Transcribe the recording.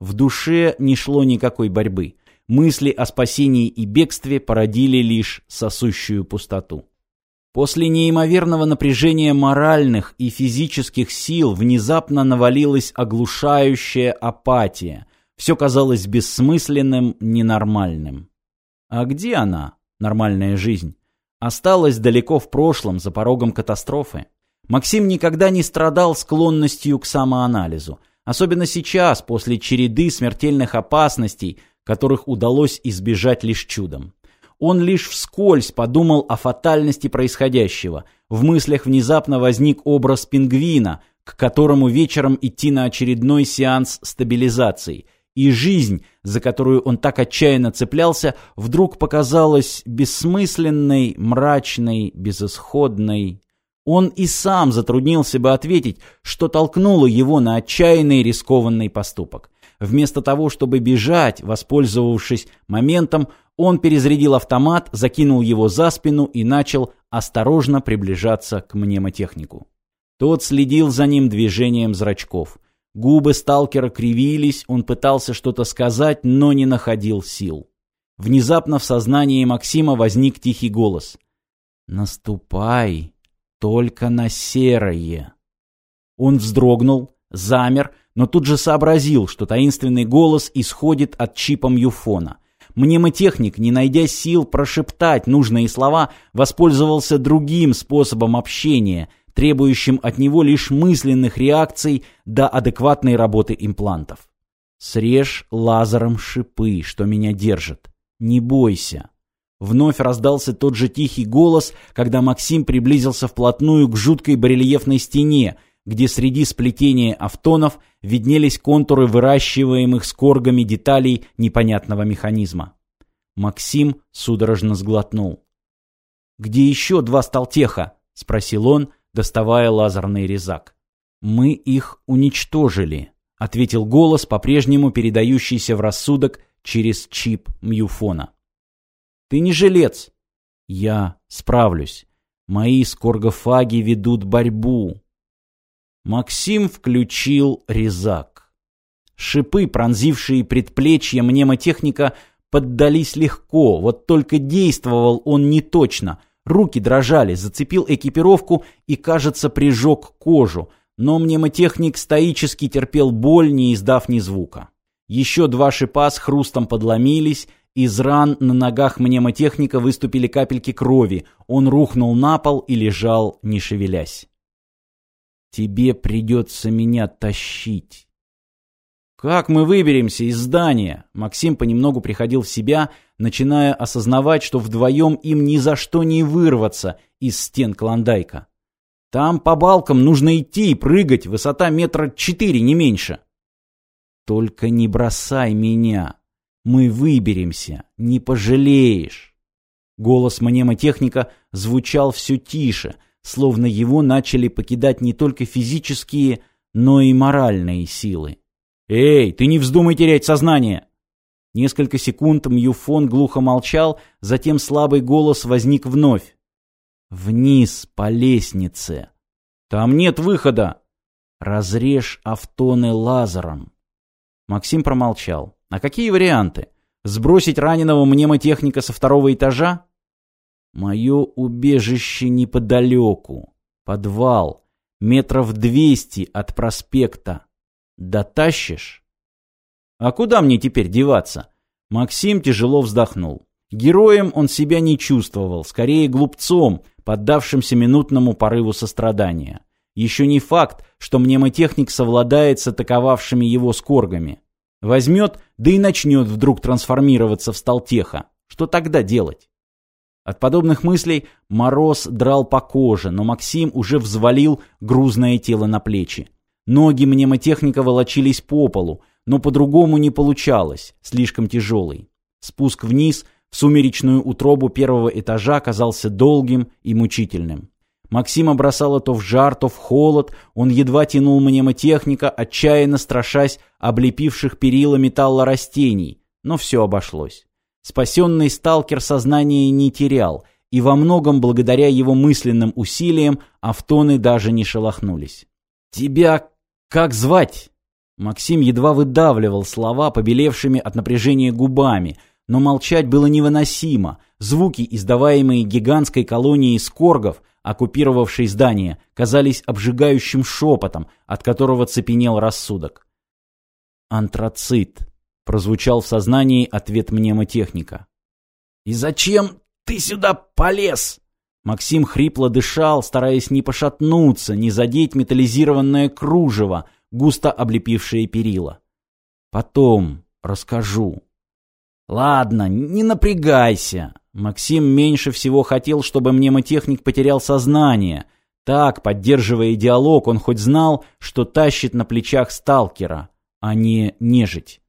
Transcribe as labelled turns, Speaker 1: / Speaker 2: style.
Speaker 1: В душе не шло никакой борьбы. Мысли о спасении и бегстве породили лишь сосущую пустоту. После неимоверного напряжения моральных и физических сил внезапно навалилась оглушающая апатия. Все казалось бессмысленным, ненормальным. А где она, нормальная жизнь? Осталась далеко в прошлом, за порогом катастрофы. Максим никогда не страдал склонностью к самоанализу. Особенно сейчас, после череды смертельных опасностей, которых удалось избежать лишь чудом. Он лишь вскользь подумал о фатальности происходящего. В мыслях внезапно возник образ пингвина, к которому вечером идти на очередной сеанс стабилизации. И жизнь, за которую он так отчаянно цеплялся, вдруг показалась бессмысленной, мрачной, безысходной. Он и сам затруднился бы ответить, что толкнуло его на отчаянный рискованный поступок. Вместо того, чтобы бежать, воспользовавшись моментом, он перезарядил автомат, закинул его за спину и начал осторожно приближаться к мнемотехнику. Тот следил за ним движением зрачков. Губы сталкера кривились, он пытался что-то сказать, но не находил сил. Внезапно в сознании Максима возник тихий голос. «Наступай только на серое». Он вздрогнул, замер, но тут же сообразил, что таинственный голос исходит от чипа Мьюфона. Мнемотехник, не найдя сил прошептать нужные слова, воспользовался другим способом общения, требующим от него лишь мысленных реакций до адекватной работы имплантов. «Срежь лазером шипы, что меня держит. Не бойся». Вновь раздался тот же тихий голос, когда Максим приблизился вплотную к жуткой барельефной стене, где среди сплетения автонов виднелись контуры выращиваемых скоргами деталей непонятного механизма. Максим судорожно сглотнул. «Где еще два сталтеха?» — спросил он, доставая лазерный резак. «Мы их уничтожили», — ответил голос, по-прежнему передающийся в рассудок через чип Мьюфона. «Ты не жилец». «Я справлюсь. Мои скоргофаги ведут борьбу. Максим включил резак. Шипы, пронзившие предплечье мнемотехника, поддались легко, вот только действовал он не точно. Руки дрожали, зацепил экипировку и, кажется, прижег кожу, но мнемотехник стоически терпел боль, не издав ни звука. Еще два шипа с хрустом подломились, из ран на ногах мнемотехника выступили капельки крови, он рухнул на пол и лежал, не шевелясь. Тебе придется меня тащить. Как мы выберемся из здания? Максим понемногу приходил в себя, начиная осознавать, что вдвоем им ни за что не вырваться из стен Клондайка. Там по балкам нужно идти и прыгать, высота метра четыре, не меньше. Только не бросай меня. Мы выберемся, не пожалеешь. Голос мнемотехника звучал все тише — словно его начали покидать не только физические, но и моральные силы. «Эй, ты не вздумай терять сознание!» Несколько секунд Мьюфон глухо молчал, затем слабый голос возник вновь. «Вниз по лестнице!» «Там нет выхода!» «Разрежь автоны лазером!» Максим промолчал. «А какие варианты? Сбросить раненого мнемотехника со второго этажа? Мое убежище неподалеку. Подвал. Метров двести от проспекта. Дотащишь? А куда мне теперь деваться? Максим тяжело вздохнул. Героем он себя не чувствовал, скорее глупцом, поддавшимся минутному порыву сострадания. Еще не факт, что мнемотехник совладает с атаковавшими его скоргами. Возьмет, да и начнет вдруг трансформироваться в сталтеха. Что тогда делать? От подобных мыслей мороз драл по коже, но Максим уже взвалил грузное тело на плечи. Ноги мнемотехника волочились по полу, но по-другому не получалось, слишком тяжелый. Спуск вниз в сумеречную утробу первого этажа оказался долгим и мучительным. Максима бросало то в жар, то в холод, он едва тянул мнемотехника, отчаянно страшась облепивших перила металла растений, но все обошлось. Спасенный сталкер сознание не терял, и во многом благодаря его мысленным усилиям автоны даже не шелохнулись. «Тебя как звать?» Максим едва выдавливал слова, побелевшими от напряжения губами, но молчать было невыносимо. Звуки, издаваемые гигантской колонией скоргов, оккупировавшей здание, казались обжигающим шепотом, от которого цепенел рассудок. «Антрацит», — прозвучал в сознании ответ мнемотехника. «И зачем ты сюда полез?» Максим хрипло дышал, стараясь не пошатнуться, не задеть металлизированное кружево — густо облепившие перила. «Потом расскажу». «Ладно, не напрягайся». Максим меньше всего хотел, чтобы мнемотехник потерял сознание. Так, поддерживая диалог, он хоть знал, что тащит на плечах сталкера, а не нежить.